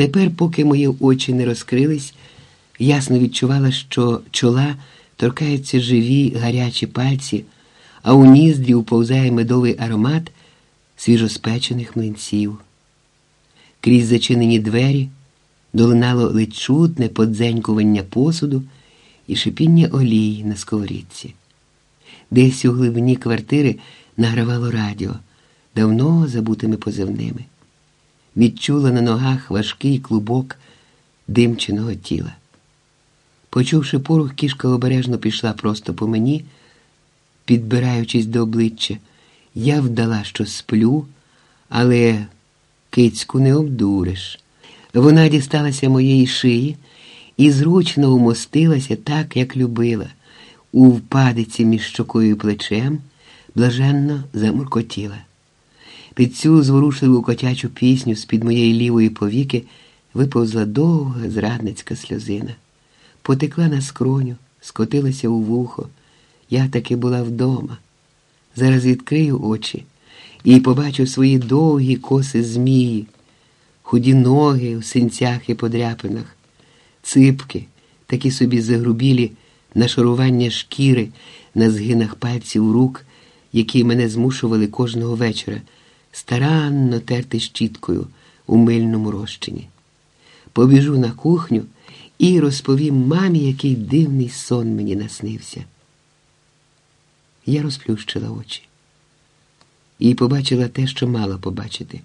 Тепер, поки мої очі не розкрились, ясно відчувала, що чола торкаються живі гарячі пальці, а у ніздрі уповзає медовий аромат свіжоспечених млинців. Крізь зачинені двері долинало ледь чутне подзенькування посуду і шипіння олії на сковорідці. Десь у глибині квартири награвало радіо, давно забутими позивними. Відчула на ногах важкий клубок димченого тіла. Почувши порух, кішка обережно пішла просто по мені, підбираючись до обличчя, я вдала, що сплю, але кицьку не обдуриш. Вона дісталася моєї шиї і зручно умостилася так, як любила, у впадиці між щокою і плечем, блаженно замуркотіла. Під цю зворушливу котячу пісню з-під моєї лівої повіки виповзла довга зрадницька сльозина, потекла на скроню, скотилася у вухо. Я таки була вдома. Зараз відкрию очі і побачу свої довгі коси змії, худі ноги в синцях і подряпинах, ципки, такі собі загрубілі нашарування шкіри на згинах пальців рук, які мене змушували кожного вечора старанно терти щіткою у мильному розчині. Побіжу на кухню і розповім мамі, який дивний сон мені наснився. Я розплющила очі і побачила те, що мала побачити.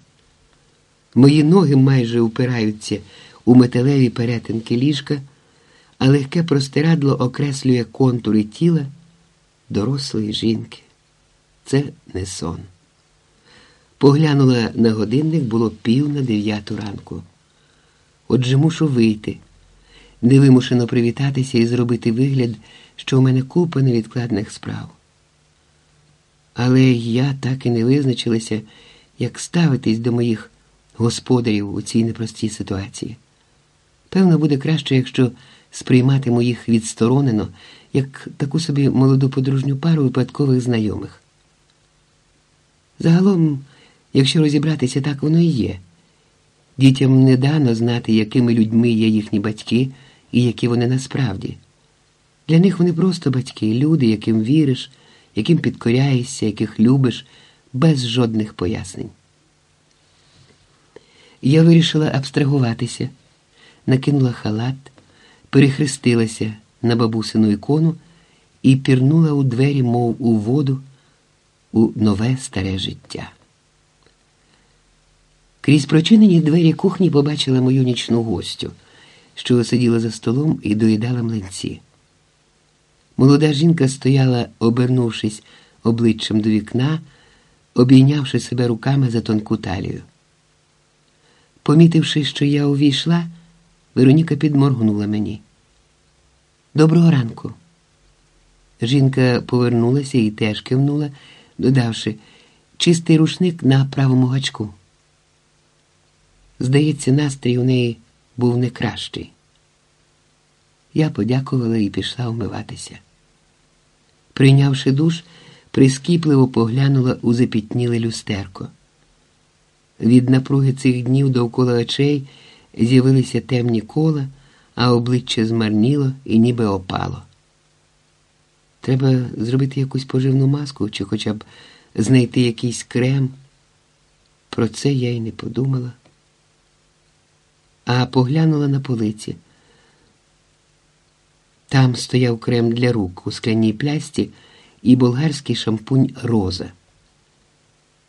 Мої ноги майже упираються у металеві перетинки ліжка, а легке простирадло окреслює контури тіла дорослої жінки. Це не сон. Поглянула на годинник, було пів на дев'яту ранку. Отже, мушу вийти, невимушено привітатися і зробити вигляд, що у мене купа невідкладних справ. Але я так і не визначилася, як ставитись до моїх господарів у цій непростій ситуації. Певно, буде краще, якщо сприйматиму їх відсторонено, як таку собі молоду подружню пару випадкових знайомих. Загалом, якщо розібратися, так воно і є. Дітям не дано знати, якими людьми є їхні батьки і які вони насправді. Для них вони просто батьки, люди, яким віриш, яким підкоряєшся, яких любиш, без жодних пояснень. Я вирішила абстрагуватися, накинула халат, перехрестилася на бабусину ікону і пірнула у двері, мов у воду, у нове старе життя. Крізь прочинені двері кухні побачила мою нічну гостю, що сиділа за столом і доїдала млинці. Молода жінка стояла, обернувшись обличчям до вікна, обійнявши себе руками за тонку талію. Помітивши, що я увійшла, Вероніка підморгнула мені. Доброго ранку. Жінка повернулася і теж кивнула, додавши чистий рушник на правому гачку. Здається, настрій у неї був не кращий. Я подякувала і пішла вмиватися. Прийнявши душ, прискіпливо поглянула у запітніле люстерко. Від напруги цих днів довкола очей з'явилися темні кола, а обличчя змарніло і ніби опало. Треба зробити якусь поживну маску чи хоча б знайти якийсь крем. Про це я й не подумала, а поглянула на полиці. Там стояв крем для рук у скляній плясті і болгарський шампунь роза.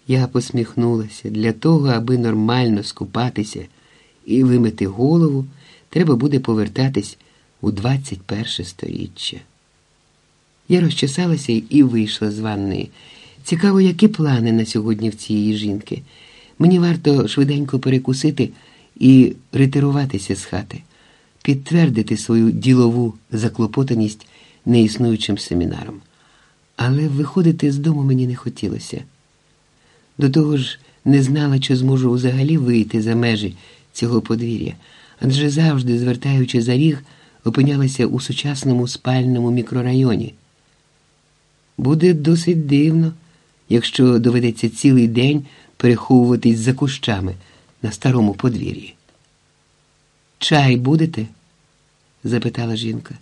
Я посміхнулася для того, аби нормально скупатися і вимити голову, треба буде повертатись у 21 сторіччя. Я розчесалася і вийшла з ванної. Цікаво, які плани на сьогодні в цієї жінки. Мені варто швиденько перекусити і ретируватися з хати, підтвердити свою ділову заклопотаність неіснуючим семінаром. Але виходити з дому мені не хотілося. До того ж, не знала, чи зможу взагалі вийти за межі цього подвір'я, адже завжди, звертаючи за ріг, опинялася у сучасному спальному мікрорайоні. Буде досить дивно, якщо доведеться цілий день переховуватись за кущами на старому подвір'ї. Чай будете? запитала жінка.